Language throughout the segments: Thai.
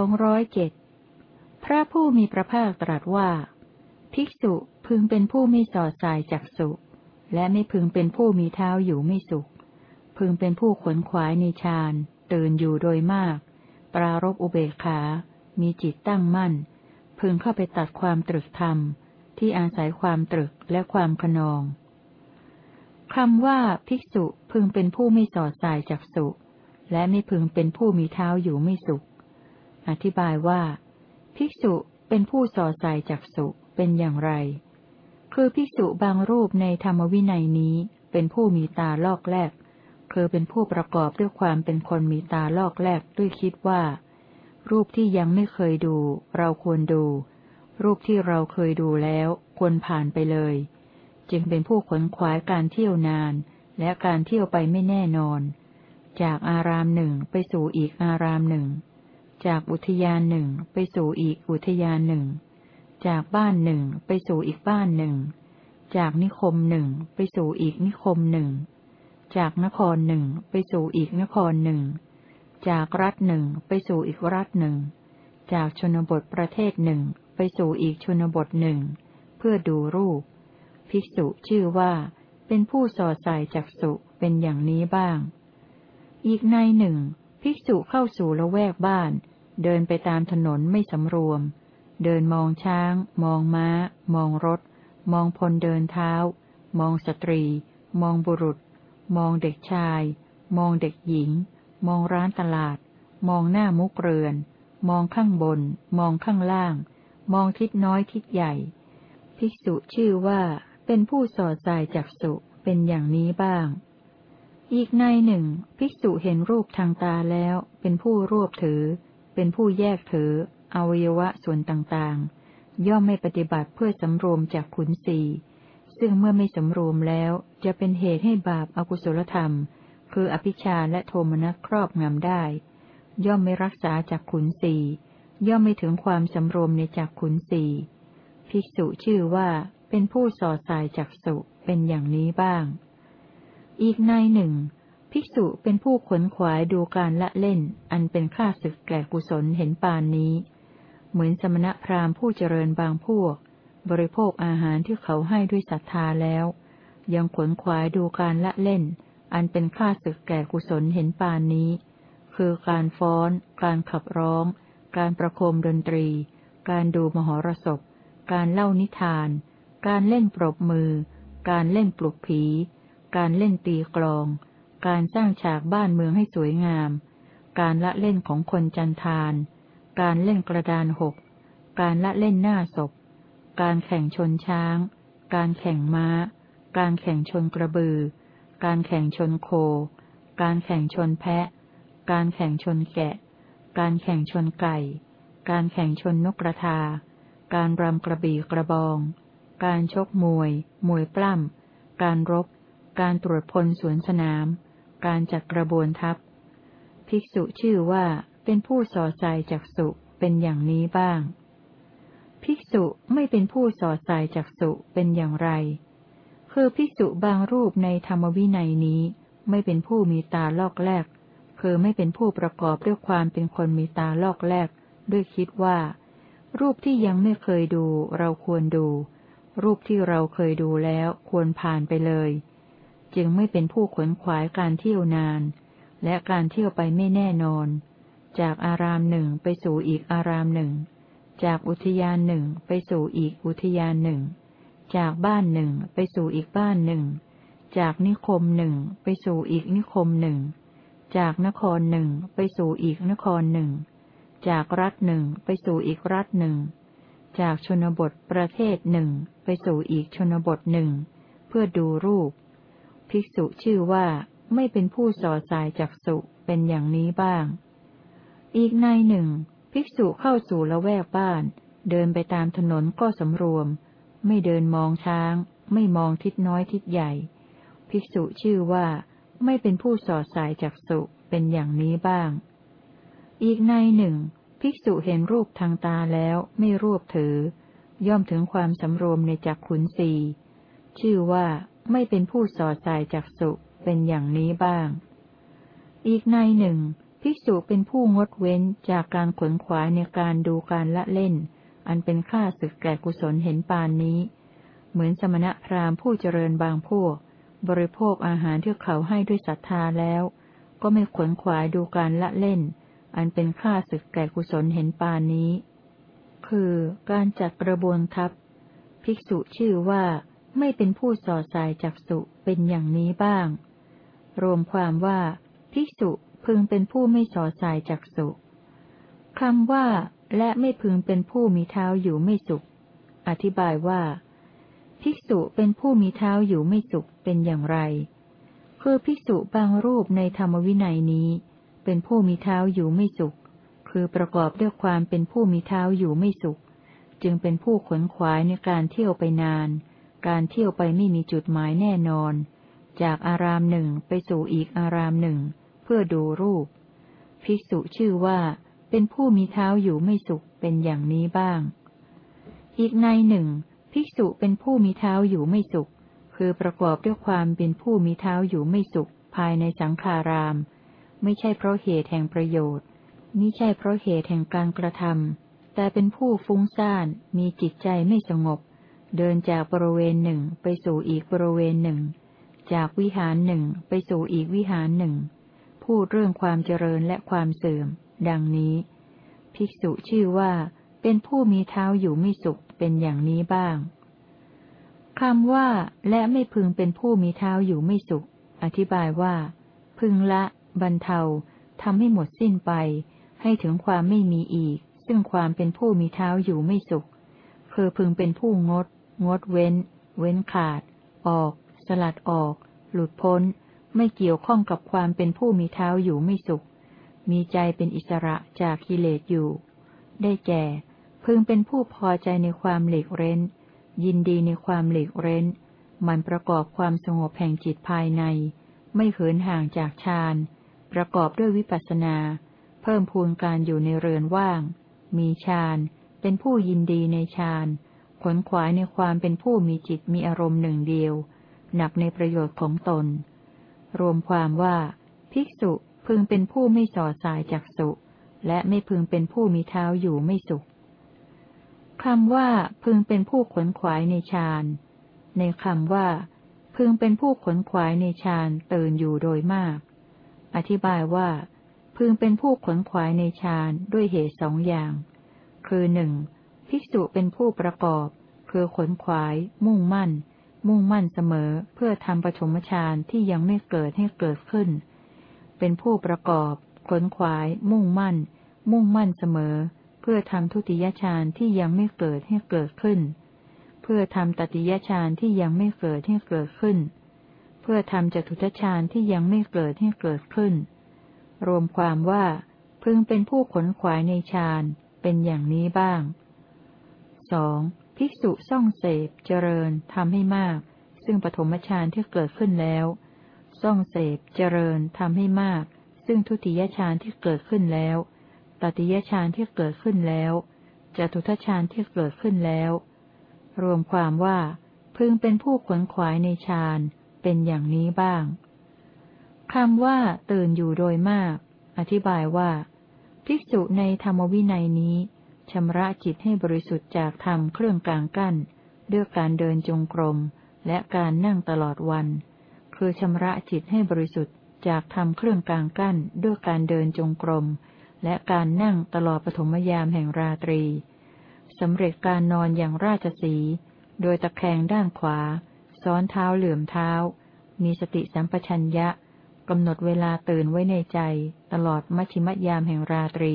องร้อยเจ็ดพระผู้มีพระภาคตรัสว่า ภิกษุพึงเป็นผู้ไม่สอดสายจากสุและไม่พึงเป็นผู้มีเท้าอยู่ไม่สุข พึงเป็นผู้ขนขวายในฌานตื่นอยู่โดยมาก ปรารบอุเบกขา มีจิตตั้งมั่น พึงเข้าไปตัดความตรึกธรรม ที่อาศัยความตรึกและความขนองคำว่าภิกษุพึงเป็นผู้ไม่สอดสายจากสุและไม่พึงเป็นผู้มีเท้าอยู่ไม่สุข อธิบายว่า ภิกษุเป็นผู้สอดสายจากสุเป็นอย่างไร คือภิกษุบางรูปในธรรมวินัยนี้เป็นผู้มีตาลอกแลกคือเป็นผู้ประกอบด้วยความเป็นคนมีตาลอกแลกด้วยคิดว่า รูปที่ยังไม่เคยดู เราควรดู รูปที่เราเคยดูแล้ว ควรผ่านไปเลย จึงเป็นผู้ขนขวายการเที่ยวนาน และการเที่ยวไปไม่แน่นอน จากอารามหนึ่งไปสู่อีกอารามหนึ่ง จากอุทยานหนึ่งไปสู่อีกอุทยานหนึ่ง จากบ้านหนึ่งไปสู่อีกบ้านหนึ่ง จากนิคมหนึ่งไปสู่อีกนิคมหนึ่ง จากนครหนึ่งไปสู่อีกนครหนึ่ง จากรัฐหนึ่งไปสู่อีกรัฐหนึ่ง จากชนบทประเทศหนึ่งไปสู่อีกชนบทหนึ่ง เพื่อดูรูป ภิกษุชื่อว่า เป็นผู้สอดใส่จักสุเป็นอย่างนี้บ้าง อีกในหนึ่ง ภิกษุเข้าสู่ละแวกบ้าน เดินไปตามถนนไม่สำรวม เดินมองช้าง มองม้า มองรถ มองพลเดินเท้า มองสตรี มองบุรุษ มองเด็กชาย มองเด็กหญิง มองร้านตลาด มองหน้ามุกเรือน มองข้างบน มองข้างล่าง มองทิศน้อยทิศใหญ่ ภิกษุชื่อว่าเป็นผู้สอดสายจักสุเป็นอย่างนี้บ้าง อีกในหนึ่ง ภิกษุเห็นรูปทางตาแล้ว เป็นผู้รวบถือ เป็นผู้แยกถือ อวัยวะส่วนต่างๆ ย่อมไม่ปฏิบัติเพื่อสำรวมจากขุนสีซึ่งเมื่อไม่สำรวมแล้วจะเป็นเหตุให้บาปอากุศลธรรม คืออภิชาและโทมนัสครอบงำได้ ย่อมไม่รักษาจากขุนสีย่อมไม่ถึงความสำรวมในจากขุนสีภิกษุชื่อว่าเป็นผู้สอดสายจักสุเป็นอย่างนี้บ้าง อีกในหนึ่ง ภิกษุเป็นผู้ขนขวายดูการละเล่น อันเป็นค่าศึกแก่กุศลเห็นปานนี้ เหมือนสมณพราหมณ์ผู้เจริญบางพวก บริโภคอาหารที่เขาให้ด้วยศรัทธาแล้ว ยังขนขวายดูการละเล่น อันเป็นค่าศึกแก่กุศลเห็นปานนี้ คือการฟ้อน การขับร้อง การประโคมดนตรี การดูมหรสพ การเล่านิทาน การเล่นปรบมือ การเล่นปลุกผี การเล่นตีกลอง การสร้างฉากบ้านเมืองให้สวยงาม การละเล่นของคนจันทาน การเล่นกระดานหก การละเล่นหน้าศพ การแข่งชนช้าง การแข่งม้า การแข่งชนกระบือ การแข่งชนโค การแข่งชนแพะ การแข่งชนแกะ การแข่งชนไก่ การแข่งชนนกกระทา การรำกระบี่กระบอง การชกมวย มวยปล้ำ การรบ การตรวจพลสวนสนาม การจัดกระบวนทัพ ภิกษุชื่อว่าเป็นผู้สอดใส่จักสุเป็นอย่างนี้บ้าง ภิกษุไม่เป็นผู้สอดใส่จักสุเป็นอย่างไร คือภิกษุบางรูปในธรรมวินัยนี้ ไม่เป็นผู้มีตาลอกแลก คือไม่เป็นผู้ประกอบด้วยความเป็นคนมีตาลอกแลก ด้วยคิดว่า รูปที่ยังไม่เคยดูเราควรดู รูปที่เราเคยดูแล้วควรผ่านไปเลย จึงไม่เป็นผู้ขวนขวายการเที่ยวนาน และการเที่ยวไปไม่แน่นอน จากอารามหนึ่งไปสู่อีกอารามหนึ่ง จากอุทยานหนึ่งไปสู่อีกอุทยานหนึ่ง จากบ้านหนึ่งไปสู่อีกบ้านหนึ่ง จากนิคมหนึ่งไปสู่อีกนิคมหนึ่ง จากนครหนึ่งไปสู่อีกนครหนึ่ง จากรัฐหนึ่งไปสู่อีกรัฐหนึ่ง จากชนบทประเทศหนึ่งไปสู่อีกชนบทหนึ่ง เพื่อดูรูป ภิกษุชื่อว่าไม่เป็นผู้สอดสายจากสุเป็นอย่างนี้บ้าง อีกในหนึ่ง ภิกษุเข้าสู่ละแวกบ้าน เดินไปตามถนนก็สำรวม ไม่เดินมองช้าง ไม่มองทิศน้อยทิศใหญ่ ภิกษุชื่อว่า ไม่เป็นผู้สอดสายจากสุเป็นอย่างนี้บ้าง อีกในหนึ่ง ภิกษุเห็นรูปทางตาแล้วไม่รวบถือ ย่อมถึงความสำรวมในจักขุนสีชื่อว่า ไม่เป็นผู้สอดสายจักสุเป็นอย่างนี้บ้าง อีกในหนึ่ง ภิกษุเป็นผู้งดเว้นจากการขวนขวายในการดูการละเล่น อันเป็นค่าศึกแก่กุศลเห็นปานนี้ เหมือนสมณะพราหมณ์ผู้เจริญบางพวก บริโภคอาหารที่เขาให้ด้วยศรัทธาแล้ว ก็ไม่ขวนขวายดูการละเล่น อันเป็นค่าศึกแก่กุศลเห็นปานนี้ คือการจัดกระบวนทัพ ภิกษุชื่อว่า ไม่เป็นผู้สอดสายจักสุเป็นอย่างนี้บ้าง รวมความว่าภิกษุพึงเป็นผู้ไม่สอดสายจักสุคำว่า และไม่พึงเป็นผู้มีเท้าอยู่ไม่สุข อธิบายว่า ภิกษุเป็นผู้มีเท้าอยู่ไม่สุขเป็นอย่างไร คือภิกษุบางรูปในธรรมวินัยนี้ เป็นผู้มีเท้าอยู่ไม่สุข คือประกอบด้วยความเป็นผู้มีเท้าอยู่ไม่สุข จึงเป็นผู้ขวนขวายในการเที่ยวไปนาน การเที่ยวไปไม่มีจุดหมายแน่นอน จากอารามหนึ่งไปสู่อีกอารามหนึ่ง เพื่อดูรูป ภิกษุชื่อว่าเป็นผู้มีเท้าอยู่ไม่สุขเป็นอย่างนี้บ้าง อีกในหนึ่ง ภิกษุเป็นผู้มีเท้าอยู่ไม่สุข คือประกอบด้วยความเป็นผู้มีเท้าอยู่ไม่สุข ภายในสังขาราม ไม่ใช่เพราะเหตุแห่งประโยชน์มิใช่เพราะเหตุแห่งการกระทำแต่เป็นผู้ฟุ้งซ่าน มีจิตใจไม่สงบ เดินจากบริเวณหนึ่งไปสู่อีกบริเวณหนึ่ง จากวิหารหนึ่งไปสู่อีกวิหารหนึ่ง พูดเรื่องความเจริญและความเสื่อม ดังนี้ ภิกษุชื่อว่า เป็นผู้มีเท้าอยู่ไม่สุขเป็นอย่างนี้บ้างคำว่า และไม่พึงเป็นผู้มีเท้าอยู่ไม่สุข อธิบายว่า พึงละ บรรเทาทำให้หมดสิ้นไป ให้ถึงความไม่มีอีก ซึ่งความเป็นผู้มีเท้าอยู่ไม่สุข คือพึงเป็นผู้งด งดเว้น เว้นขาด ออก สลัดออก หลุดพ้น ไม่เกี่ยวข้องกับความเป็นผู้มีเท้าอยู่ไม่สุข มีใจเป็นอิสระจากกิเลสอยู่ ได้แก่ พึงเป็นผู้พอใจในความหลีกเร้น ยินดีในความหลีกเร้น มันประกอบความสงบแห่งจิตภายใน ไม่เหินห่างจากฌาน ประกอบด้วยวิปัสสนา เพิ่มพูนการอยู่ในเรือนว่าง มีฌาน เป็นผู้ยินดีในฌาน ขนขวายในความเป็นผู้มีจิตมีอารมณ์หนึ่งเดียว หนักในประโยชน์ของตน รวมความว่า ภิกษุพึงเป็นผู้ไม่สอดสายจากสุ และไม่พึงเป็นผู้มีเท้าอยู่ไม่สุขคำว่าพึงเป็นผู้ขนขวายในฌาน ในคำว่า พึงเป็นผู้ขนขวายในฌานตื่นอยู่โดยมาก อธิบายว่า พึงเป็นผู้ขนขวายในฌานด้วยเหตุสองอย่าง คือหนึ่ง ภิกษุเป็นผู้ประกอบ คือขนขวาย มุ่งมั่น มุ่งมั่นเสมอ เพื่อทำปฐมฌานที่ยังไม่เกิดให้เกิดขึ้น เป็นผู้ประกอบขนขวาย มุ่งมั่น มุ่งมั่นเสมอ เพื่อทำทุติยฌานที่ยังไม่เกิดให้เกิดขึ้น เพื่อทำตติยฌานที่ยังไม่เกิดให้เกิดขึ้น เพื่อทำจตุทฌานที่ยังไม่เกิดให้เกิดขึ้น รวมความว่าพึงเป็นผู้ขนขวายในฌานเป็นอย่างนี้บ้าง สองภิกษุซ่องเสพเจริญทำให้มาก ซึ่งปฐมฌานที่เกิดขึ้นแล้วซ่องเสพเจริญทำให้มาก ซึ่งทุติยฌานที่เกิดขึ้นแล้วตติยฌานที่เกิดขึ้นแล้วจตุทฌานที่เกิดขึ้นแล้ว รวมความว่าพึงเป็นผู้ขวนขวายในฌานเป็นอย่างนี้บ้างคำว่าตื่นอยู่โดยมาก อธิบายว่า ภิกษุในธรรมวินัยนี้ ชำระจิตให้บริสุทธิ์จากธรรมเครื่องกลางกั้น ด้วยการเดินจงกรม และการนั่งตลอดวัน คือชำระจิตให้บริสุทธิ์จากธรรมเครื่องกลางกั้น ด้วยการเดินจงกรม และการนั่งตลอดปฐมยามแห่งราตรีสำเร็จการนอนอย่างราชสี โดยตะแคงด้านขวา ซ้อนเท้าเหลื่อมเท้า มีสติสัมปชัญญะกำหนดเวลาตื่นไว้ในใจ ตลอดมัชิมยามแห่งราตรี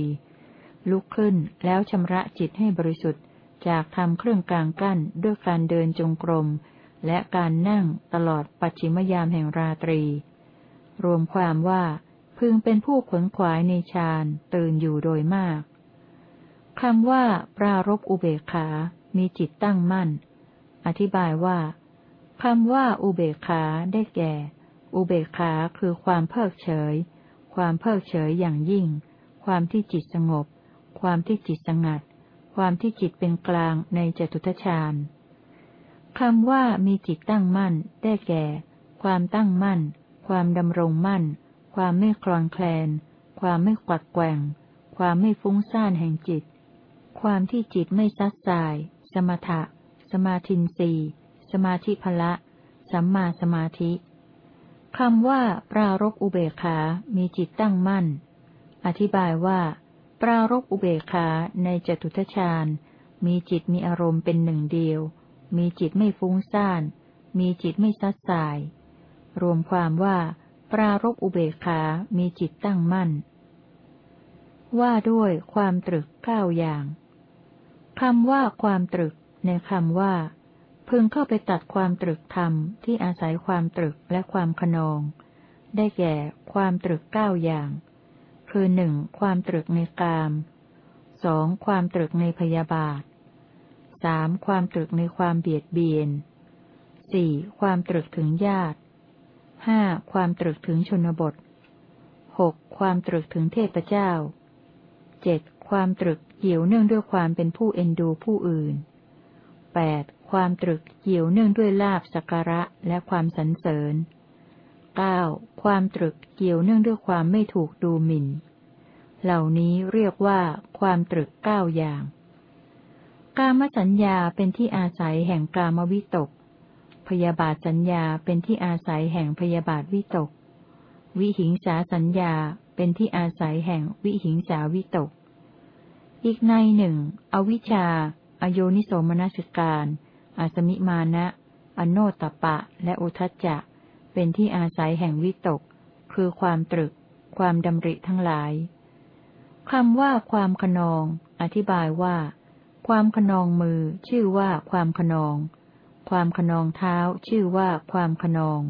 ลุกขึ้นแล้วชำระจิตให้บริสุทธิ์ จากทำเครื่องกลางกั้นด้วยการเดินจงกรม และการนั่งตลอดปัจฉิมยามแห่งราตรี รวมความว่าพึงเป็นผู้ขนขวายในฌานตื่นอยู่โดยมากคำว่า ปรารบอุเบกขา มีจิตตั้งมั่น อธิบายว่าคำว่าอุเบกขาได้แก่ อุเบกขาคือความเพิกเฉย ความเพิกเฉยอย่างยิ่ง ความที่จิตสงบ ความที่จิตสงัด ความที่จิตเป็นกลางในจตุทชาญคำว่ามีจิตตั้งมั่น ได้แก่ ความตั้งมั่น ความดำรงมั่น ความไม่คลอนแคลน ความไม่กวัดแกว่ง ความไม่ฟุ้งซ่านแห่งจิต ความที่จิตไม่ซัดสาย สมถะ สมาธินสีสมาธิพละ สัมมาสมาธิคำว่า ปรารบอุเบกขา มีจิตตั้งมั่น อธิบายว่า ปรารบอุเบกขาในจตุทชาญ มีจิตมีอารมณ์เป็นหนึ่งเดียว มีจิตไม่ฟุ้งซ่าน มีจิตไม่ซัดสาย รวมความว่า ปรารบอุเบกขา มีจิตตั้งมั่น ว่าด้วยความตรึกเก้าอย่างคำว่าความตรึก ในคำว่า พึงเข้าไปตัดความตรึกธรรมที่อาศัยความตรึกและความขนอง ได้แก่ความตรึกเก้าอย่าง คือหนึ่งความตรึกในกามสองความตรึกในพยาบาทสามความตรึกในความเบียดเบียนสี่ความตรึกถึงญาติห้าความตรึกถึงชนบทหกความตรึกถึงเทพเจ้าเจ็ดความตรึกเกี่ยวเนื่องด้วยความเป็นผู้เอ็นดูผู้อื่นแปดความตรึกเกี่ยวเนื่องด้วยลาบสักการะและความสรรเสริญ เก้าความตรึกเกี่ยวเนื่องด้วยความไม่ถูกดูหมิ่น เหล่านี้เรียกว่าความตรึกเก้าอย่าง กามสัญญาเป็นที่อาศัยแห่งกามวิตก พยาบาทสัญญาเป็นที่อาศัยแห่งพยาบาทวิตก วิหิงสาสัญญาเป็นที่อาศัยแห่งวิหิงสาวิตก อีกในหนึ่ง อวิชชา อโยนิโสมนสิการ อาสมิมานะ อโนตปะ และอุทจจะ เป็นที่อาศัยแห่งวิตก คือความตรึก ความดำริทั้งหลายคำว่าความขนอง อธิบายว่า ความขนองมือชื่อว่าความขนอง ความขนองเท้าชื่อว่าความขนอง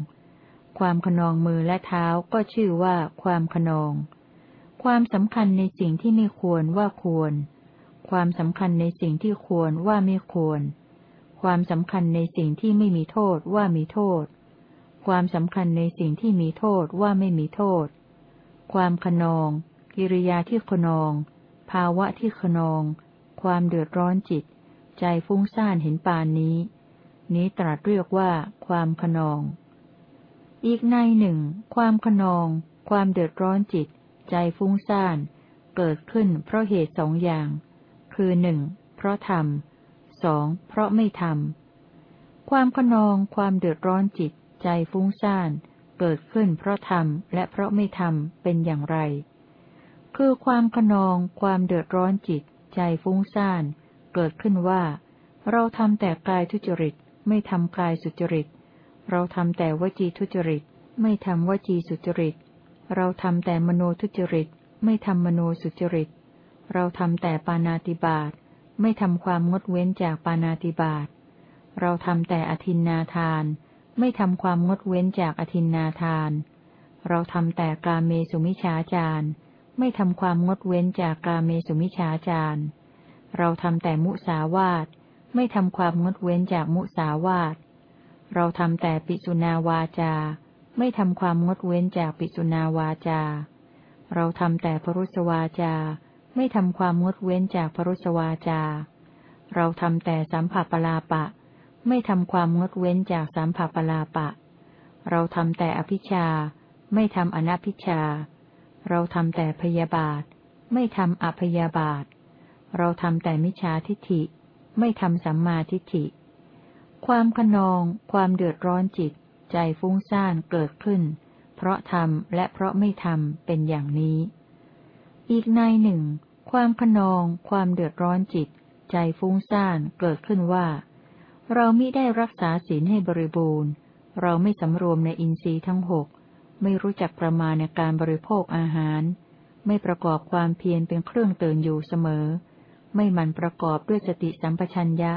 ความขนองมือและเท้าก็ชื่อว่าความขนอง ความสำคัญในสิ่งที่ไม่ควรว่าควร ความสำคัญในสิ่งที่ควรว่าไม่ควร ความสำคัญในสิ่งที่ไม่มีโทษว่ามีโทษ ความสำคัญในสิ่งที่มีโทษว่าไม่มีโทษ ความขนอง กิริยาที่ขนอง ภาวะที่ขนอง ความเดือดร้อนจิต ใจฟุ้งซ่านเห็นปานนี้ นี้ตรัสเรียกว่า ความขนอง อีกในหนึ่ง ความขนอง ความเดือดร้อนจิต ใจฟุ้งซ่าน เกิดขึ้นเพราะเหตุสองอย่าง คือหนึ่งเพราะธรรมสองเพราะไม่ทำความขนอง ความเดือดร้อนจิต ใจฟุ้งซ่านเกิดขึ้นเพราะทำและเพราะไม่ทำเป็นอย่างไร คือความขนอง ความเดือดร้อนจิต ใจฟุ้งซ่านเกิดขึ้นว่า เราทำแต่กายทุจริต ไม่ทำกายสุจริต เราทำแต่วจีทุจริต ไม่ทำวจีสุจริต เราทำแต่มโนทุจริต ไม่ทำมโนสุจริต เราทำแต่ปานาติบาตไม่ทำความงดเว้นจากปานาติบาตเราทำแต่อธินนาทาน ไม่ทำความงดเว้นจากอธินนาทาน เราทำแต่กาเมสุมิชาจารไม่ทำความงดเว้นจากกาเมสุมิชาจารเราทำแต่มุสาวาทไม่ทำความงดเว้นจากมุสาวาทเราทำแต่ปิสุนาวาจา ไม่ทำความงดเว้นจากปิสุนาวาจา เราทำแต่พรุสวาจา ไม่ทำความงดเว้นจากพรุสวาจา เราทำแต่สัมผัสปลาปะ ไม่ทำความงดเว้นจากสัมผัสปลาปะ เราทำแต่อภิชา ไม่ทำอนัพิชา เราทำแต่พยาบาท ไม่ทำอพยาบาท เราทำแต่มิจฉาทิฏฐิ ไม่ทำสัมมาทิฏฐิ ความขนอง ความเดือดร้อนจิต ใจฟุ้งซ่านเกิดขึ้น เพราะทำและเพราะไม่ทำเป็นอย่างนี้ อีกในหนึ่ง ความขนอง ความเดือดร้อนจิต ใจฟุ้งซ่านเกิดขึ้นว่า เรามิได้รักษาศีลให้บริบูรณ์ เราไม่สำรวมในอินทรีย์ทั้งหก ไม่รู้จักประมาณในการบริโภคอาหาร ไม่ประกอบความเพียรเป็นเครื่องเตือนอยู่เสมอ ไม่มันประกอบด้วยสติสัมปชัญญะ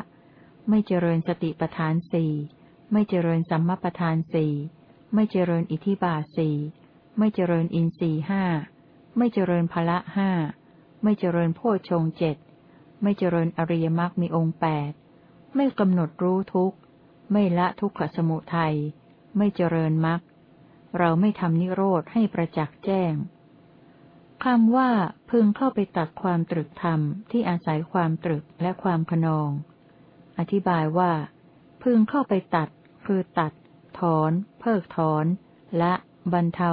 ไม่เจริญสติปทานสี่ไม่เจริญสัมมาปทานสี่ไม่เจริญอิทิบาสี่ไม่เจริญอินทรีห้า ไม่เจริญพละห้า ไม่เจริญโพชงเจ็ด ไม่เจริญอริยมรรคมีองค์แปด ไม่กำหนดรู้ทุกข์ ไม่ละทุกขสมุทัย ไม่เจริญมรรค เราไม่ทำนิโรธให้ประจักษ์แจ้งคำว่าพึงเข้าไปตัดความตรึกธรรมที่อาศัยความตรึกและความขนอง อธิบายว่า พึงเข้าไปตัด คือตัด ถอน เพิกถอน และบรรเทา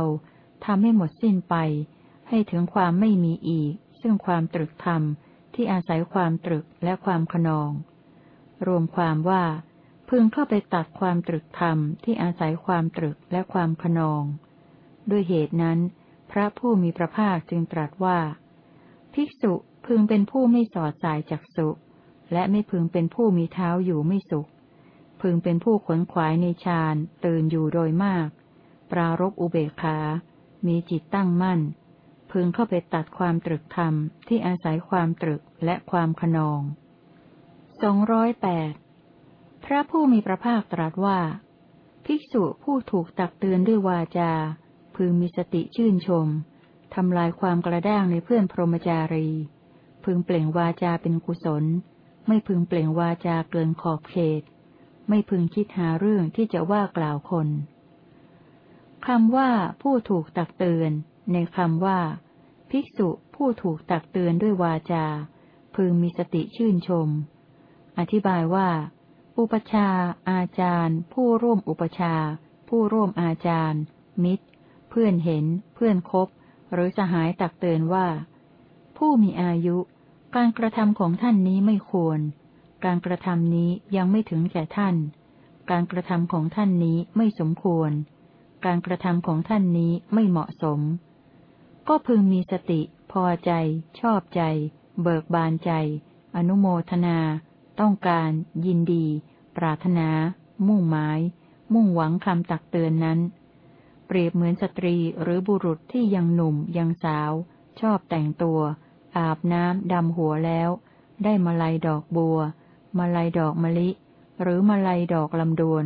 ทำให้หมดสิ้นไป ให้ถึงความไม่มีอีก ซึ่งความตรึกธรรมที่อาศัยความตรึกและความขนอง รวมความว่า พึงเข้าไปตัดความตรึกธรรมที่อาศัยความตรึกและความขนอง ด้วยเหตุนั้น พระผู้มีพระภาคจึงตรัสว่า ภิกษุพึงเป็นผู้ไม่สอดสายจากสุและไม่พึงเป็นผู้มีเท้าอยู่ไม่สุข พึงเป็นผู้ขนขวายในฌานตื่นอยู่โดยมาก ปรารบอุเบกขา มีจิตตั้งมั่น พึงเข้าไปตัดความตรึกธรรมที่อาศัยความตรึกและความขนอง สองร้อยแปดพระผู้มีพระภาคตรัสว่า ภิกษุผู้ถูกตักเตือนด้วยวาจา พึงมีสติชื่นชม ทำลายความกระด้างในเพื่อนพรหมจารี พึงเปล่งวาจาเป็นกุศล ไม่พึงเปล่งวาจาเกินขอบเขต ไม่พึงคิดหาเรื่องที่จะว่ากล่าวคนคำว่าผู้ถูกตักเตือน ในคำว่า ภิกษุผู้ถูกตักเตือนด้วยวาจา พึงมีสติชื่นชม อธิบายว่า อุปชา อาจารย์ ผู้ร่วมอุปชา ผู้ร่วมอาจารย์ มิตร เพื่อนเห็น เพื่อนคบ หรือสหายตักเตือนว่า ผู้มีอายุ การกระทำของท่านนี้ไม่ควร การกระทำนี้ยังไม่ถึงแก่ท่าน การกระทำของท่านนี้ไม่สมควร การกระทำของท่านนี้ไม่เหมาะสม ก็พึงมีสติ พอใจ ชอบใจ เบิกบานใจ อนุโมทนา ต้องการ ยินดี ปรารถนา มุ่งหมาย มุ่งหวังคำตักเตือนนั้น เปรียบเหมือนสตรีหรือบุรุษที่ยังหนุ่มยังสาว ชอบแต่งตัว อาบน้ำดำหัวแล้ว ได้มาลัยดอกบัว มาลัยดอกมะลิ หรือมาลัยดอกลำดวน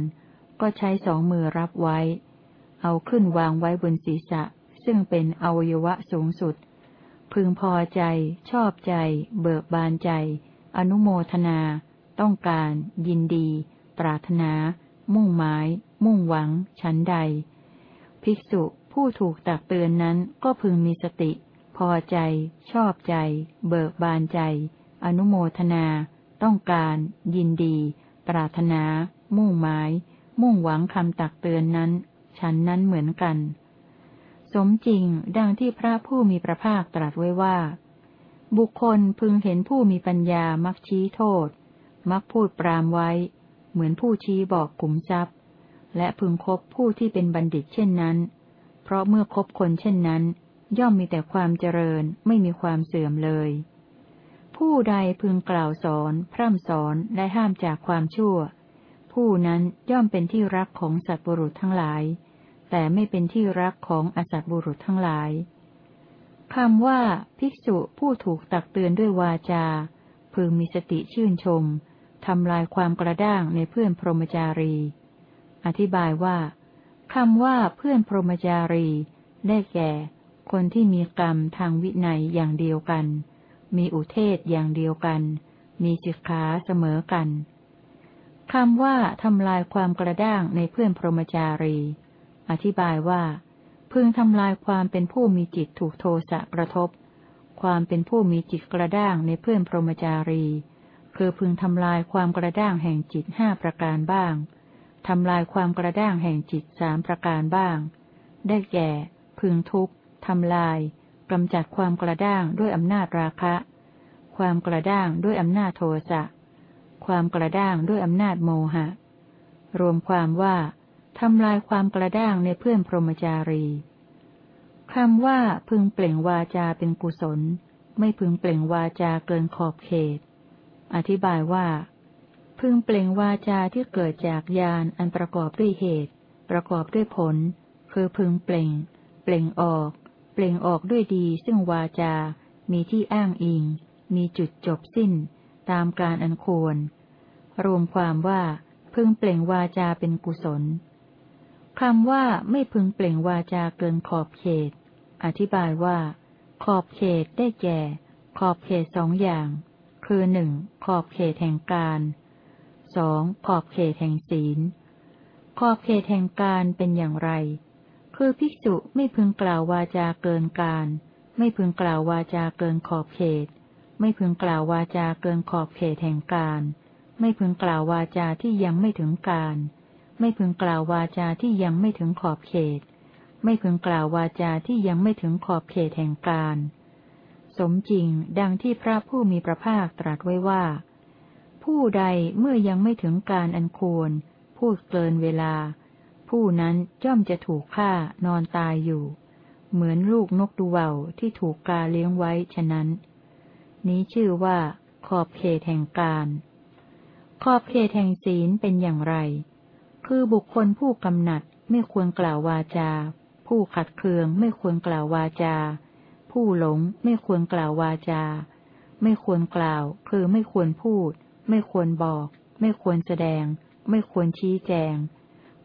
ก็ใช้สองมือรับไว้ เอาขึ้นวางไว้บนศีรษะ ซึ่งเป็นอวัยวะสูงสุด พึงพอใจ ชอบใจ เบิกบานใจ อนุโมทนา ต้องการ ยินดี ปรารถนา มุ่งหมาย มุ่งหวัง ฉันใด ภิกษุผู้ถูกตักเตือนนั้นก็พึงมีสติ พอใจ ชอบใจ เบิกบานใจ อนุโมทนา ต้องการ ยินดี ปรารถนา มุ่งหมาย มุ่งหวังคำตักเตือนนั้น ฉันนั้นเหมือนกัน สมจริงดังที่พระผู้มีพระภาคตรัสไว้ว่าบุคคลพึงเห็นผู้มีปัญญามักชี้โทษ มักพูดปรามไว้ เหมือนผู้ชี้บอกกลุ่มทรัพย์ และพึงคบผู้ที่เป็นบัณฑิตเช่นนั้น เพราะเมื่อคบคนเช่นนั้น ย่อมมีแต่ความเจริญไม่มีความเสื่อมเลย ผู้ใดพึงกล่าวสอน พร่ำสอนและห้ามจากความชั่ว ผู้นั้นย่อมเป็นที่รักของสัตว์บุรุษทั้งหลาย แต่ไม่เป็นที่รักของอสัตว์บุรุษทั้งหลายคำว่า ภิกษุผู้ถูกตักเตือนด้วยวาจา พึงมีสติชื่นชม ทำลายความกระด้างในเพื่อนพรหมจารี อธิบายว่าคำว่าเพื่อนพรหมจารี ได้แก่ คนที่มีกรรมทางวินัยอย่างเดียวกัน มีอุเทศอย่างเดียวกัน มีสิกขาเสมอกันคำว่าทำลายความกระด้างในเพื่อนพรหมจารี อธิบายว่า พึงทำลายความเป็นผู้มีจิตถูกโทสะกระทบ ความเป็นผู้มีจิตกระด้างในเพื่อนพรหมจารี คือพึงทำลายความกระด้างแห่งจิตห้าประการบ้างทำลายความกระด้างแห่งจิตสามประการบ้าง ได้แก่ พึงทุบทำลายกำจัดความกระด้างด้วยอำนาจราคะ ความกระด้างด้วยอำนาจโทสะ ความกระด้างด้วยอำนาจโมหะ รวมความว่าทำลายความกระด้างในเพื่อนพรหมจารีคำว่าพึงเปล่งวาจาเป็นกุศล ไม่พึงเปล่งวาจาเกินขอบเขต อธิบายว่า พึงเปล่งวาจาที่เกิดจากญาณอันประกอบด้วยเหตุ ประกอบด้วยผล คือพึงเปล่ง เปล่งออก เปล่งออกด้วยดี ซึ่งวาจา มีที่อ้างอิง มีจุดจบสิ้น ตามการอันควร รวมความว่า พึงเปล่งวาจาเป็นกุศลคำว่าไม่พึงเปล่งวาจาเกินขอบเขต อธิบายว่า ขอบเขตได้แก่ ขอบเขตสองอย่าง คือหนึ่งขอบเขตแห่งการสองขอบเขตแห่งศีล ขอบเขตแห่งการเป็นอย่างไร คือภิกษุไม่พึงกล่าววาจาเกินการ ไม่พึงกล่าววาจาเกินขอบเขต ไม่พึงกล่าววาจาเกินขอบเขตแห่งการ ไม่พึงกล่าววาจาที่ยังไม่ถึงการ ไม่พึงกล่าววาจาที่ยังไม่ถึงขอบเขต ไม่พึงกล่าววาจาที่ยังไม่ถึงขอบเขตแห่งการ สมจริงดังที่พระผู้มีพระภาคตรัสไว้ว่า ผู้ใดเมื่อยังไม่ถึงการอันควร พูดเกินเวลา ผู้นั้นย่อมจะถูกฆ่านอนตายอยู่ เหมือนลูกนกดูเวาที่ถูกกาเลี้ยงไว้ฉะนั้น นี้ชื่อว่า ขอบเขตแห่งการ ขอบเขตแห่งศีลเป็นอย่างไร คือบุคคลผู้กำหนัดไม่ควรกล่าววาจา ผู้ขัดเคืองไม่ควรกล่าววาจา ผู้หลง ไม่ควรกล่าววาจา ไม่ควรกล่าว คือไม่ควรพูด ไม่ควรบอก ไม่ควรแสดง ไม่ควรชี้แจง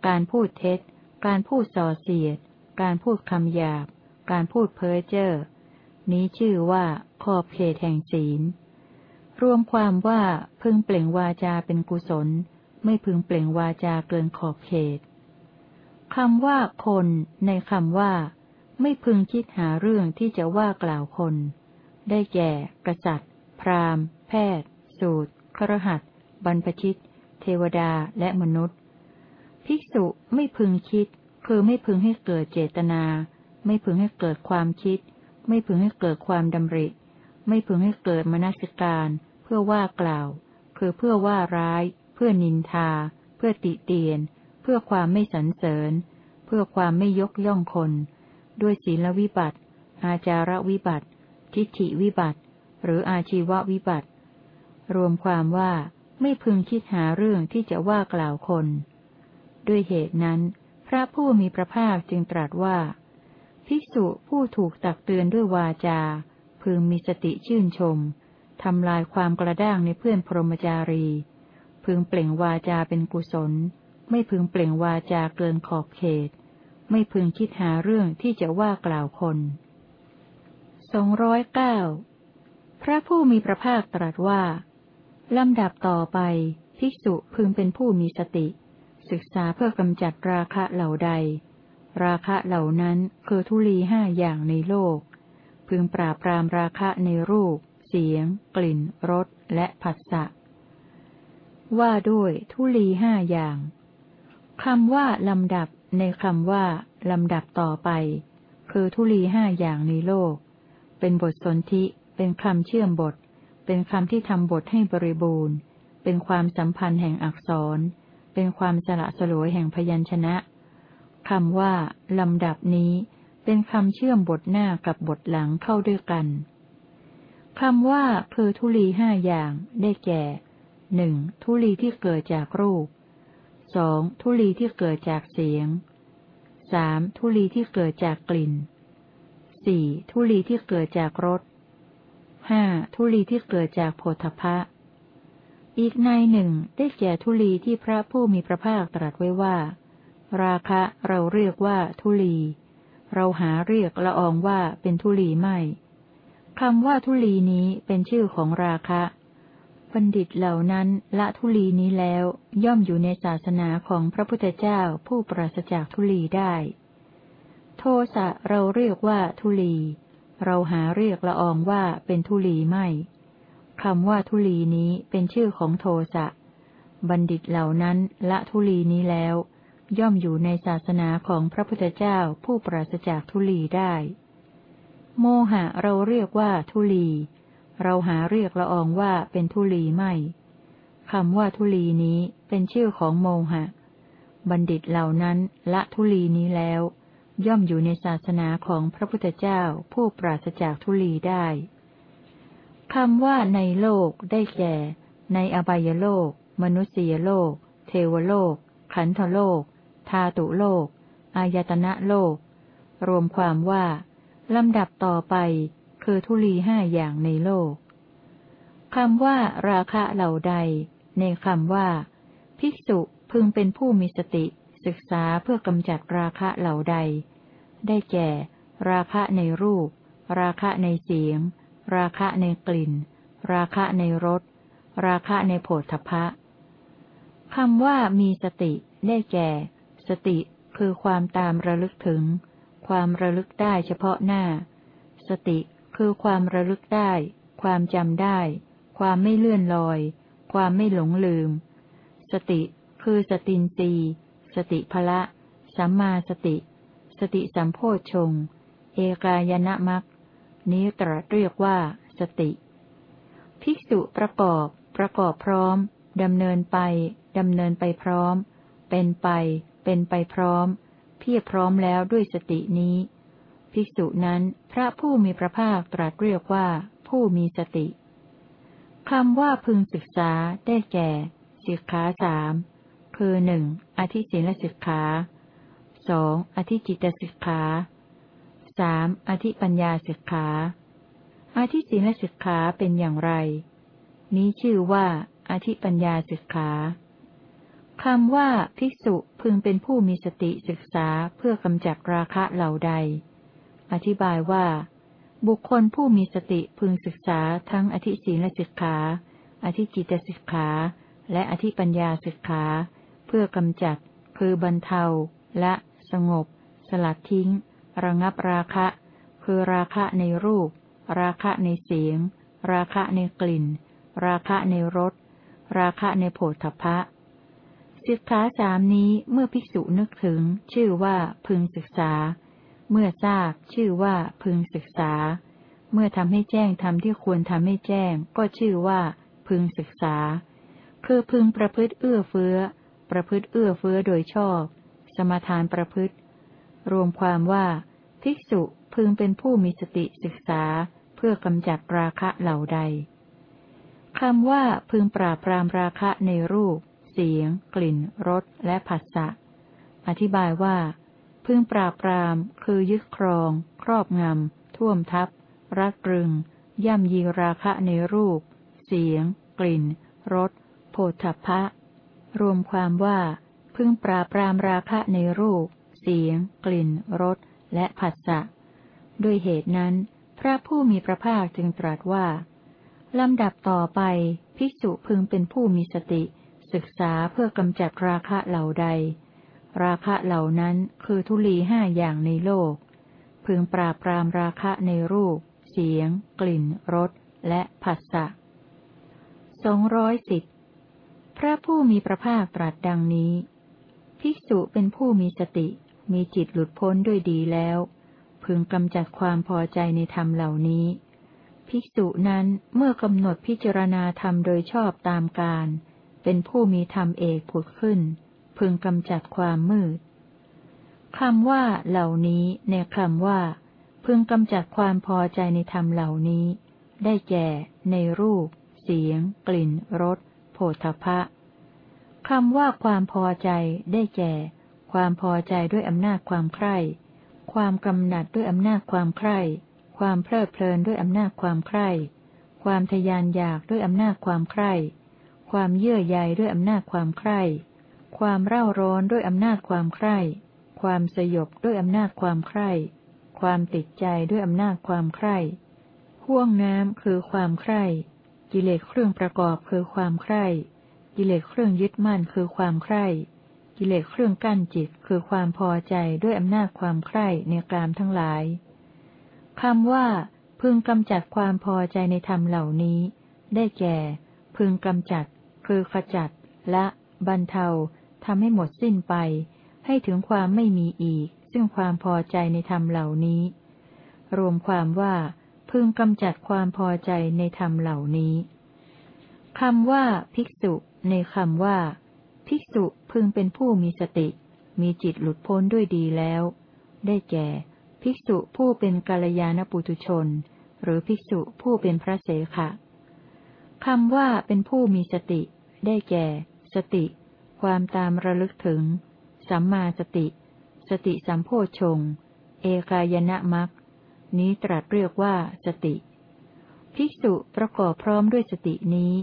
การพูดเท็จ การพูดส่อเสียด การพูดคำหยาบ การพูดเพ้อเจ้อนี้ชื่อว่าขอบเขตแห่งศีล รวมความว่าพึงเปล่งวาจาเป็นกุศล ไม่พึงเปล่งวาจาเกินขอบเขตคำว่าคนในคำว่า ไม่พึงคิดหาเรื่องที่จะว่ากล่าวคน ได้แก่ กษัตริย์ พราหมณ์ แพทย์ สูตรครหัสบรรพชิต เทวดาและมนุษย์ ภิกษุไม่พึงคิด คือไม่พึงให้เกิดเจตนา ไม่พึงให้เกิดความคิด ไม่พึงให้เกิดความดำริ ไม่พึงให้เกิดมนสิการ เพื่อว่ากล่าว คือเพื่อว่าร้าย เพื่อนินทา เพื่อติเตียน เพื่อความไม่สรรเสริญ เพื่อความไม่ยกย่องคน ด้วยศีลวิบัติ อาจารวิบัติ ทิฏฐิวิบัติ หรืออาชีววิบัติ รวมความว่าไม่พึงคิดหาเรื่องที่จะว่ากล่าวคน ด้วยเหตุนั้น พระผู้มีพระภาคจึงตรัสว่า ภิกษุผู้ถูกตักเตือนด้วยวาจา พึงมีสติชื่นชมทำลายความกระด้างในเพื่อนพรหมจารี พึงเปล่งวาจาเป็นกุศล ไม่พึงเปล่งวาจาเกินขอบเขต ไม่พึงคิดหาเรื่องที่จะว่ากล่าวคนสองร้อยเก้าพระผู้มีพระภาคตรัสว่า ลำดับต่อไป ภิกษุพึงเป็นผู้มีสติ ศึกษาเพื่อกำจัดราคะเหล่าใด ราคะเหล่านั้นคือทุลีห้าอย่างในโลก พึงปราบปรามราคะในรูป เสียง กลิ่นรสและผัสสะว่าด้วยทุลีห้าอย่างคำว่าลำดับ ในคำว่า ลำดับต่อไป คือทุลีห้าอย่างในโลก เป็นบทสนธิ เป็นคำเชื่อมบท เป็นคำที่ทำบทให้บริบูรณ์ เป็นความสัมพันธ์แห่งอักษร เป็นความสละสลวยแห่งพยัญชนะคำว่า ลำดับนี้ เป็นคำเชื่อมบทหน้ากับบทหลังเข้าด้วยกันคำว่าคือทุลีห้าอย่างได้แก่หนึ่งทุลีที่เกิดจากรูป สองทุลีที่เกิดจากเสียงสามทุลีที่เกิดจากกลิ่นสี่ทุลีที่เกิดจากรสห้าทุลีที่เกิดจากโพธพะ อีกในหนึ่งได้แก่ทุลีที่พระผู้มีพระภาคตรัสไว้ว่า ราคะเราเรียกว่าทุลี เราหาเรียกละอองว่าเป็นทุลีไม่คำว่าทุลีนี้เป็นชื่อของราคะ บัณฑิตเหล่านั้นละทุลีนี้แล้ว ย่อมอยู่ในศาสนาของพระพุทธเจ้าผู้ปราศจากทุลีได้ โทสะเราเรียกว่าทุลี เราหาเรียกละอองว่าเป็นทุลีไม่คำว่าทุลีนี้เป็นชื่อของโทสะ บัณฑิตเหล่านั้นละทุลีนี้แล้ว ย่อมอยู่ในศาสนาของพระพุทธเจ้าผู้ปราศจากทุลีได้ โมหะเราเรียกว่าทุลี เราหาเรียกละอองว่าเป็นทุลีไม่ คำว่าทุลีนี้เป็นชื่อของโมหะ บัณฑิตเหล่านั้นละทุลีนี้แล้ว ย่อมอยู่ในศาสนาของพระพุทธเจ้าผู้ปราศจากทุลีได้คำว่าในโลกได้แก่ ในอบายโลก มนุษยโลก เทวโลก ขันธโลก ธาตุโลก อายตนะโลก รวมความว่า ลำดับต่อไป คือทุลีห้าอย่างในโลกคำว่า ราคะเหล่าใด ในคำว่า ภิกษุพึงเป็นผู้มีสติ ศึกษาเพื่อกำจัดราคะเหล่าใด ได้แก่ ราคะในรูป ราคะในเสียง ราคะในกลิ่น ราคะในรส ราคะในโผฏฐพะคำว่ามีสติ ได้แก่ สติคือความตามระลึกถึง ความระลึกได้เฉพาะหน้า สติ คือความระลึกได้ ความจำได้ ความไม่เลื่อนลอย ความไม่หลงลืม สติ คือสตินรีสติภละ สัมมาสติ สติสัมโพชฌงเอกายนะมักนี้ตรัสเรียกว่า สติ ภิกษุประกอบ ประกอบพร้อมดำเนินไปดำเนินไปพร้อม เป็นไป เป็นไปพร้อม เพียบพร้อมแล้วด้วยสตินี้ ภิกษุนั้น พระผู้มีพระภาคตรัสเรียกว่า ผู้มีสติคำว่าพึงศึกษาได้แก่สิกขาสามคือหนึ่งอธิศีลสิกขาสองอธิจิตสิกขาสามอธิปัญญาสิกขาอธิศีลสิกขาเป็นอย่างไร นี้ชื่อว่าอธิปัญญาสิกขาคำว่าภิกษุพึงเป็นผู้มีสติศึกษาเพื่อกำจัดราคะเหล่าใด อธิบายว่า บุคคลผู้มีสติพึงศึกษาทั้งอธิศีลสิกขา อธิจิตสิกขา และอธิปัญญาสิกขา เพื่อกำจัด คือบรรเทา และ สงบ สลัดทิ้ง ระงับราคะ คือราคะในรูป ราคะในเสียง ราคะในกลิ่น ราคะในรส ราคะในโผฏฐพะสิกขาสามนี้เมื่อภิกษุนึกถึง ชื่อว่าพึงศึกษา เมื่อทราบ ชื่อว่าพึงศึกษา เมื่อทำให้แจ้งทำที่ควรทำให้แจ้ง ก็ชื่อว่า พึงศึกษา คือพึงประพฤติเอื้อเฟื้อ ประพฤติเอื้อเฟื้อโดยชอบ สมทานประพฤติ รวมความว่า ภิกษุพึงเป็นผู้มีสติศึกษา เพื่อกำจัดราคะเหล่าใดคำว่าพึงปราบปรามราคะในรูป เสียง กลิ่น รส และผัสสะ อธิบายว่า พึงปราบปราม คือยึดครอง ครอบงำ ท่วมทับ รักรึง ย่ำยีราคะในรูป เสียง กลิ่น รส โผฏฐะรวมความว่า พึงปราบปรามราคะในรูป เสียง กลิ่น รส และผัสสะ ด้วยเหตุนั้น พระผู้มีพระภาคจึงตรัสว่า ลำดับต่อไป ภิกษุพึงเป็นผู้มีสติ ศึกษาเพื่อกำจัดราคะเหล่าใด ราคะเหล่านั้นคือทุลีห้าอย่างในโลก พึงปราบปรามราคะในรูป เสียง กลิ่น รส และผัสสะสองร้อยสิบพระผู้มีพระภาคตรัสดังนี้ ภิกษุเป็นผู้มีสติ มีจิตหลุดพ้นด้วยดีแล้ว พึงกำจัดความพอใจในธรรมเหล่านี้ ภิกษุนั้นเมื่อกำหนดพิจารณาธรรมโดยชอบตามการ เป็นผู้มีธรรมเอกผุดขึ้น พึงกำจัดความมืดคำว่าเหล่านี้ในคำว่า พึงกำจัดความพอใจในธรรมเหล่านี้ ได้แก่ ในรูป เสียง กลิ่นรสโผฏฐะคำว่าความพอใจได้แก่ ความพอใจด้วยอำนาจความใคร่ความกำหนัดด้วยอำนาจความใคร่ความเพลิดเพลินด้วยอำนาจความใคร่ความทยานอยากด้วยอำนาจความใคร่ความเยื่อใยด้วยอำนาจความใคร่ ความเร่าร้อนด้วยอำนาจความใคร่ ความสยบด้วยอำนาจความใคร่ ความติดใจด้วยอำนาจความใคร่ห่วงน้ำคือความใคร่ กิเลสเครื่องประกอบคือความใคร่ กิเลสเครื่องยึดมั่นคือความใคร่ กิเลสเครื่องกั้นจิตคือความพอใจด้วยอำนาจความใคร่ในกามทั้งหลายคำว่า พึงกำจัดความพอใจในธรรมเหล่านี้ ได้แก่ พึงกำจัด คือขจัดและ บรรเทา ทำให้หมดสิ้นไป ให้ถึงความไม่มีอีก ซึ่งความพอใจในธรรมเหล่านี้ รวมความว่าพึงกำจัดความพอใจในธรรมเหล่านี้คำว่า ภิกษุ ในคำว่า ภิกษุพึงเป็นผู้มีสติ มีจิตหลุดพ้นด้วยดีแล้ว ได้แก่ ภิกษุผู้เป็นกาลยานปุตุชน หรือภิกษุผู้เป็นพระเสขะคำว่าเป็นผู้มีสติ ได้แก่ สติ ความตามระลึกถึง สัมมาสติ สติสัมโพชง เอกายนะมักนี้ตรัสเรียกว่าสติ ภิกษุประกอบพร้อมด้วยสตินี้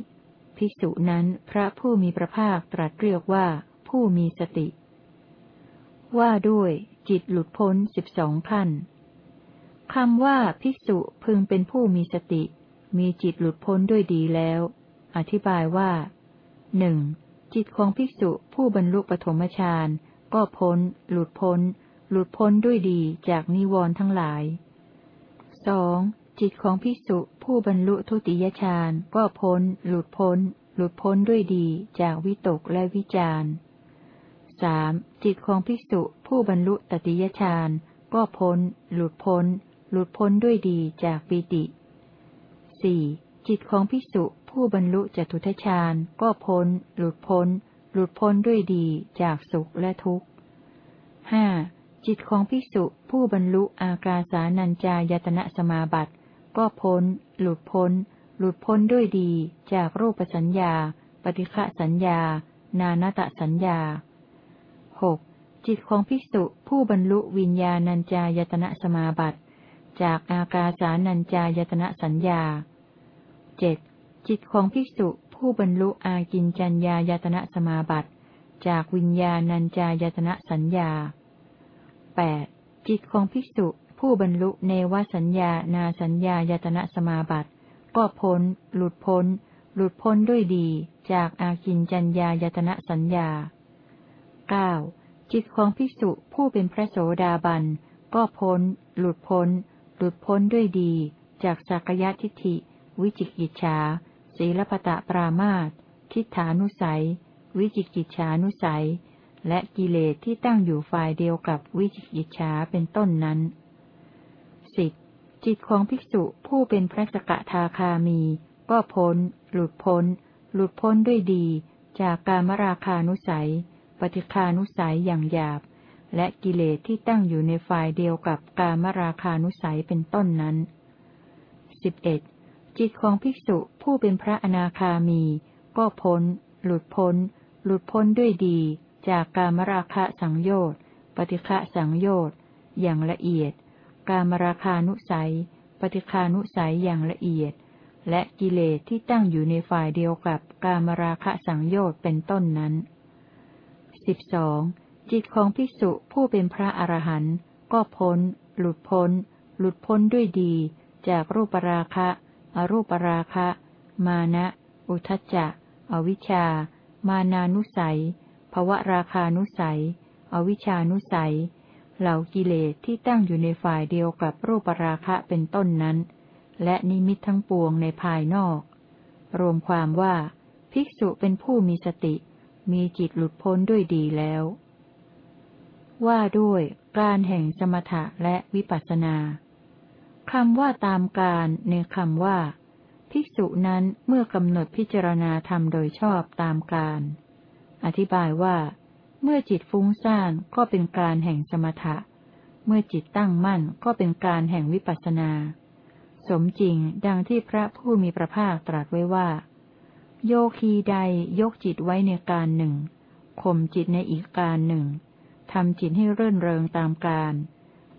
ภิกษุนั้นพระผู้มีพระภาคตรัสเรียกว่าผู้มีสติ ว่าด้วยจิตหลุดพ้นสิบสองขั้นคำว่าภิกษุพึงเป็นผู้มีสติ มีจิตหลุดพ้นด้วยดีแล้ว อธิบายว่าหนึ่ง จิตของภิกษุผู้บรรลุปฐมฌานก็พ้น หลุดพ้น หลุดพ้นด้วยดีจากนิวรณ์ทั้งหลายสองจิตของภิกษุผู้บรรลุทุติยฌานก็พ้น หลุดพ้น หลุดพ้นด้วยดีจากวิตกและวิจารสามจิตของภิกษุผู้บรรลุตติยฌานก็พ้น หลุดพ้น หลุดพ้นด้วยดีจากปีติสี่จิตของภิกษุ ผู้บรรลุจตุทชาญก็พ้น หลุดพ้น หลุดพ้นด้วยดีจากสุขและทุกข์ห้าจิตของภิกษุผู้บรรลุอากาสานัญจายตนะสมาบัติ ก็พ้น หลุดพ้น หลุดพ้นด้วยดีจากรูปสัญญา ปฏิฆะสัญญา นานตสัญญาหกจิตของภิกษุผู้บรรลุวิญญาณัญจายตนะสมาบัติ จากอากาสานัญจายตนะสัญญาเจ็ด จิตของภิกษุผู้บรรลุอากินจัญญายตนะสมาบัติ จากวิญญาณัญจายตนะสัญญาแปดจิตของภิกษุผู้บรรลุเนวสัญญานาสัญญายตนะสมาบัติ ก็พ้น หลุดพ้น หลุดพ้นด้วยดี จากอากินจัญญายตนะสัญญาเก้าจิตของภิกษุผู้เป็นพระโสดาบัน ก็พ้น หลุดพ้น หลุดพ้นด้วยดี จากสักยะทิฏฐิ วิจิกิจฉา ศีลปตะปรามาตทิฏฐานุสัย วิจิกิจฉานุสัย และกิเลสที่ตั้งอยู่ฝ่ายเดียวกับวิจิกิจฉาเป็นต้นนั้นสิบจิตของภิกษุผู้เป็นพระสกทาคามี ก็พ้น หลุดพ้น หลุดพ้นด้วยดี จากการมราคานุสัย ปฏิคานุสัยอย่างหยาบ และกิเลสที่ตั้งอยู่ในฝ่ายเดียวกับการมราคานุสัยเป็นต้นนั้นสิบเอ็ด จิตของภิกษุผู้เป็นพระอนาคามี ก็พ้น หลุดพ้น หลุดพ้นด้วยดี จากกามราคะสังโยชน์ ปฏิฆะสังโยชน์ อย่างละเอียด กามราคานุสัย ปฏิคานุสัยอย่างละเอียด และกิเลสที่ตั้งอยู่ในฝ่ายเดียวกับกามราคะสังโยชน์เป็นต้นนั้นสิบสองจิตของภิกษุผู้เป็นพระอรหันต์ก็พ้น หลุดพ้น หลุดพ้นด้วยดี จากรูปราคะ อรูปราคะ มานะ อุทจจะ อวิชชา มานานุสัย ภวราคานุสัย อวิชานุสัย เหล่ากิเลสที่ตั้งอยู่ในฝ่ายเดียวกับรูปราคะเป็นต้นนั้น และนิมิตทั้งปวงในภายนอก รวมความว่า ภิกษุเป็นผู้มีสติ มีจิตหลุดพ้นด้วยดีแล้ว ว่าด้วยการแห่งสมถะและวิปัสสนา คำว่าตามการในคำว่า ภิกษุนั้นเมื่อกำหนดพิจารณาธรรมโดยชอบตามการ อธิบายว่า เมื่อจิตฟุ้งซ่านก็เป็นการแห่งสมถะ เมื่อจิตตั้งมั่นก็เป็นการแห่งวิปัสสนา สมจริงดังที่พระผู้มีพระภาคตรัสไว้ว่า โยคีใดยกจิตไว้ในการหนึ่งข่มจิตในอีกการหนึ่งทำจิตให้เรื่นเริงตามการ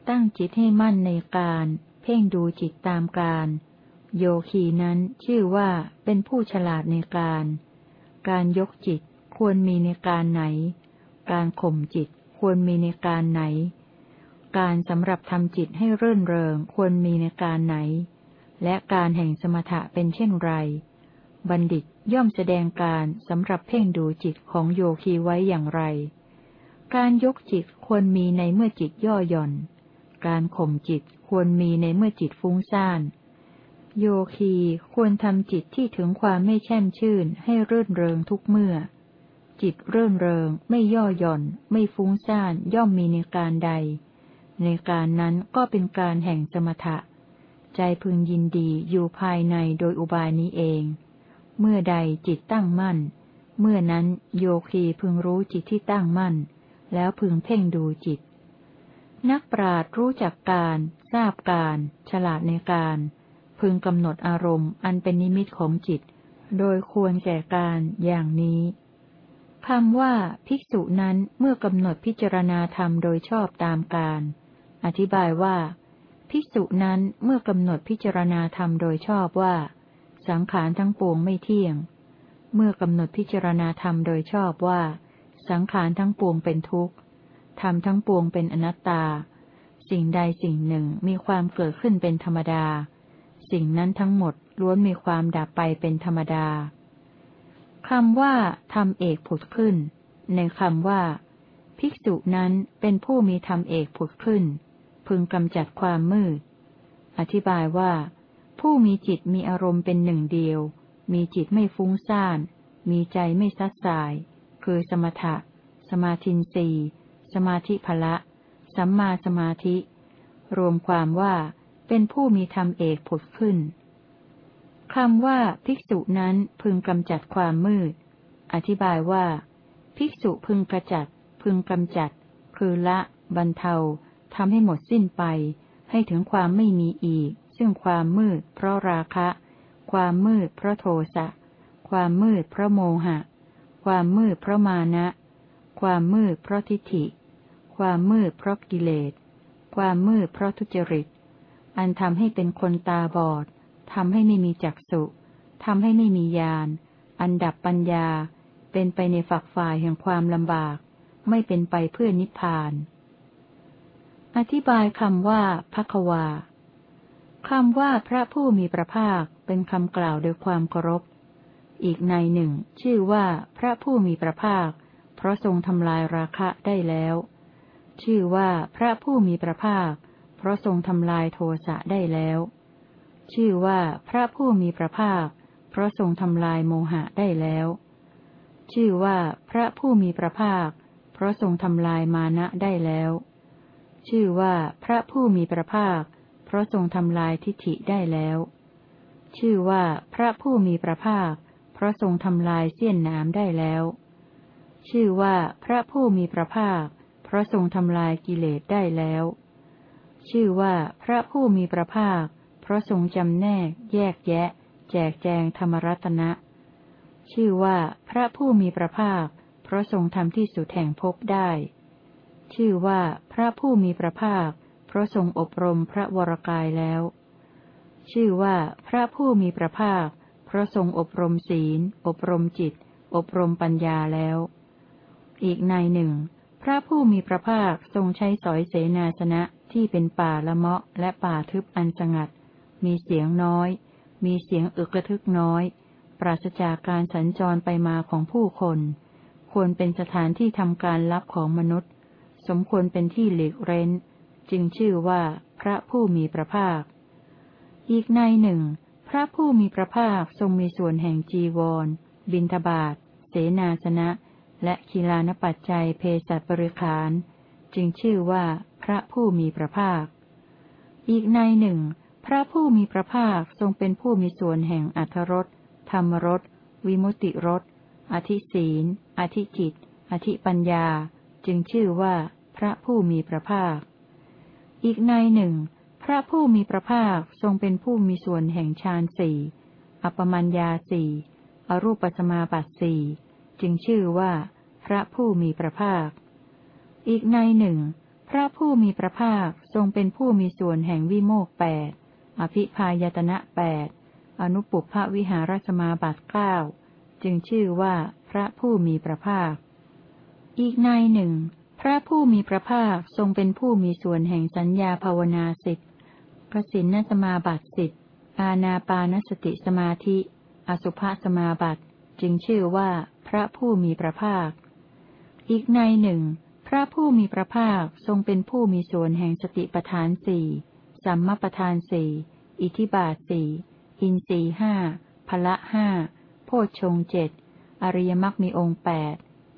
ตั้งจิตให้มั่นในการ เพ่งดูจิตตามการ โยคีนั้นชื่อว่าเป็นผู้ฉลาดในการ การยกจิตควรมีในการไหน การข่มจิตควรมีในการไหน การสำหรับทำจิตให้เรื่นเริงควรมีในการไหน และการแห่งสมถะเป็นเช่นไร บัณฑิตย่อมแสดงการสำหรับเพ่งดูจิตของโยคีไว้อย่างไร การยกจิตควรมีในเมื่อจิตย่อหย่อน การข่มจิต ควรมีในเมื่อจิตฟุ้งซ่าน โยคีควรทำจิตที่ถึงความไม่แช่มชื่นให้เรื่นเริงทุกเมื่อ จิตเรื่นเริงไม่ย่อหย่อน ไม่ฟุ้งซ่านย่อมมีในการใด ในการนั้นก็เป็นการแห่งสมถะ ใจพึงยินดีอยู่ภายในโดยอุบายนี้เอง เมื่อใดจิตตั้งมั่น เมื่อนั้นโยคีพึงรู้จิตที่ตั้งมั่น แล้วพึงเพ่งดูจิตนักปราดรู้จักการ ทราบการ ฉลาดในการ พึงกำหนดอารมณ์อันเป็นนิมิตของจิต โดยควรแก่การอย่างนี้คำว่า ภิกษุนั้นเมื่อกำหนดพิจารณาธรรมโดยชอบตามการ อธิบายว่า ภิกษุนั้นเมื่อกำหนดพิจารณาธรรมโดยชอบว่า สังขารทั้งปวงไม่เที่ยง เมื่อกำหนดพิจารณาธรรมโดยชอบว่า สังขารทั้งปวงเป็นทุกข์ธรรมทั้งปวงเป็นอนัตตา สิ่งใดสิ่งหนึ่งมีความเกิดขึ้นเป็นธรรมดา สิ่งนั้นทั้งหมดล้วนมีความดับไปเป็นธรรมดาคำว่าธรรมเอกผุดขึ้น ในคำว่า ภิกษุนั้นเป็นผู้มีธรรมเอกผุดขึ้น พึงกำจัดความมืด อธิบายว่า ผู้มีจิตมีอารมณ์เป็นหนึ่งเดียว มีจิตไม่ฟุ้งซ่าน มีใจไม่ซัดสาย คือสมถะ สมาธินีสมาธิภละ สัมมาสมาธิ รวมความว่าเป็นผู้มีธรรมเอกผุดขึ้นคำว่าภิกษุนั้นพึงกำจัดความมืด อธิบายว่า ภิกษุพึงกระจัด พึงกำจัด คือละ บรรเทาทำให้หมดสิ้นไป ให้ถึงความไม่มีอีก ซึ่งความมืด เพราะราคะ ความมืด เพราะโทสะ ความมืด เพราะโมหะ ความมืด เพราะมานะ ความมืด เพราะทิฏฐิ ความมืดเพราะกิเลส ความมืดเพราะทุจริต อันทำให้เป็นคนตาบอดทำให้ไม่มีจักสุทำให้ไม่มีญาณ อันดับปัญญา เป็นไปในฝักฝ่ายแห่งความลำบาก ไม่เป็นไปเพื่อนิพพาน อธิบายคำว่าพักวาคำว่าพระผู้มีพระภาคเป็นคำกล่าวโดยความเคารพ อีกในหนึ่ง ชื่อว่าพระผู้มีพระภาค เพราะทรงทำลายราคะได้แล้ว ชื่อว่าพระผู้มีพระภาค เพราะทรงทำลายโทสะได้แล้ว ชื่อว่าพระผู้มีพระภาค เพราะทรงทำลายโมหะได้แล้ว ชื่อว่าพระผู้มีพระภาค เพราะทรงทำลายมานะได้แล้ว ชื่อว่าพระผู้มีพระภาค เพราะทรงทำลายทิฏฐิได้แล้ว ชื่อว่าพระผู้มีพระภาค เพราะทรงทำลายเสี้ยนน้ำได้แล้ว ชื่อว่าพระผู้มีพระภาค พราะทรงทำลายกิเลสได้แล้ว ชื่อว่าพระผู้มีพระภาค พราะทรงจำแนก แยกแยะ แจกแจงธรรมรัตนะ ชื่อว่าพระผู้มีพระภาคเพราะทรงทำที่สุดแห่งภพได้ ชื่อว่าพระผู้มีพระภาคเพราะทรงอบรมพระวรกายแล้ว ชื่อว่าพระผู้มีพระภาคเพราะทรงอบรมศีล อบรมจิต อบรมปัญญาแล้ว อีกในหนึ่ง พระผู้มีพระภาคทรงใช้สอยเสนาสนะที่เป็นป่าละเมาะและป่าทึบอันสงัด มีเสียงน้อย มีเสียงอึกระทึกน้อย ปราศจากการสัญจรไปมาของผู้คน ควรเป็นสถานที่ทำการลับของมนุษย์ สมควรเป็นที่หลีกเร้น จึงชื่อว่าพระผู้มีพระภาค อีกในหนึ่ง พระผู้มีพระภาคทรงมีส่วนแห่งจีวร บินทบาทเสนาสนะ และคีลานปัจจัยเพศบริขาร จึงชื่อว่าพระผู้มีพระภาค อีกในหนึ่ง พระผู้มีพระภาคทรงเป็นผู้มีส่วนแห่งอัทรสธรรมรสวิมุติรสอธิศีลอธิจิต อธิปัญญา จึงชื่อว่าพระผู้มีพระภาค อีกในหนึ่ง พระผู้มีพระภาคทรงเป็นผู้มีส่วนแห่งฌานสี่อปมัญญาสี่ อรูปสมาบัติสี่ จึงชื่อว่า พระผู้มีพระภาค อีกในหนึ่ง พระผู้มีพระภาคทรงเป็นผู้มีส่วนแห่งวิโมกแปดอภิพายตนะแปดอนุปุพวิหารสมาบัติเก้าจึงชื่อว่าพระผู้มีพระภาค อีกในหนึ่ง พระผู้มีพระภาคทรงเป็นผู้มีส่วนแห่งสัญญาภาวนาสิทธิกสินนสมาบัติสิทธิอาณาปานสติสมาธิ อสุภสมาบัติ จึงชื่อว่า พระผู้มีพระภาค อีกในหนึ่ง พระผู้มีพระภาคทรงเป็นผู้มีส่วนแห่งสติปทานสี่สัมมาประธานสี่อิทิบาทสี่อินสีห้าพละห้าโพชฌงเจ็ดอริยมรรคมีองค์แปด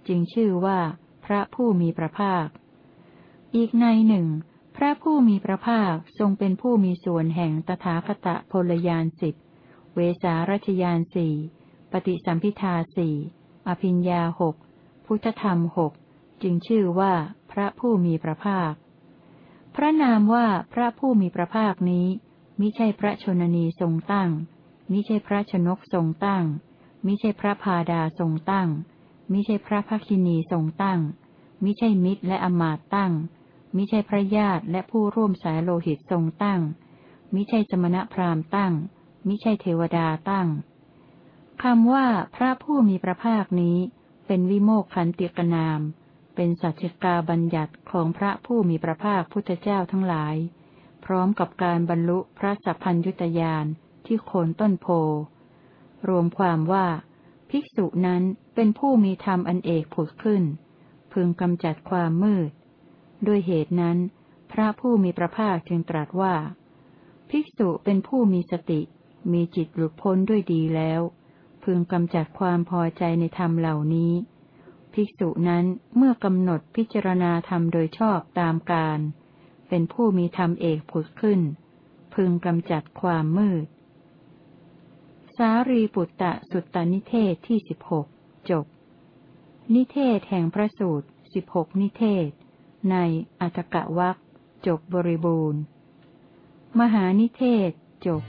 จึงชื่อว่า พระผู้มีพระภาค อีกในหนึ่ง พระผู้มีพระภาคทรงเป็นผู้มีส่วนแห่งตถาคตพลยานสิบเวสารัชยานสี่ปฏิสัมพิทาสี่ อภิญญาหกพุทธธรรมหกจึงชื่อว่าพระผู้มีพระภาค พระนามว่าพระผู้มีพระภาคนี้มิใช่พระชนนีทรงตั้ง มิใช่พระชนกทรงตั้ง มิใช่พระพาดาทรงตั้ง มิใช่พระภักินีทรงตั้ง มิใช่มิตรและอมาตตั้ง มิใช่พระญาติและผู้ร่วมสายโลหิตทรงตั้ง มิใช่สมณพราหมณ์ตั้ง มิใช่เทวดาตั้ง คำว่าพระผู้มีพระภาคนี้ เป็นวิโมกขันติกนาม เป็นสัจจกาบัญญัติของพระผู้มีพระภาคพุทธเจ้าทั้งหลาย พร้อมกับการบรรลุพระสัพพัญยุตยานที่โคนต้นโพ รวมความว่า ภิกษุนั้นเป็นผู้มีธรรมอันเอกผุดขึ้น พึงกำจัดความมืด ด้วยเหตุนั้น พระผู้มีพระภาคจึงตรัสว่า ภิกษุเป็นผู้มีสติ มีจิตหลุดพ้นด้วยดีแล้ว พึงกำจัดความพอใจในธรรมเหล่านี้ ภิกษุนั้นเมื่อกำหนดพิจารณาธรรมโดยชอบตามการ เป็นผู้มีธรรมเอกผุดขึ้น พึงกำจัดความมืด สารีปุตตะสุตตนิเทศที่สิบหกจบ นิเทศแห่งพระสูตรสิบหกนิเทศ ในอัตกะวักจบบริบูรณ์ มหานิเทศจบ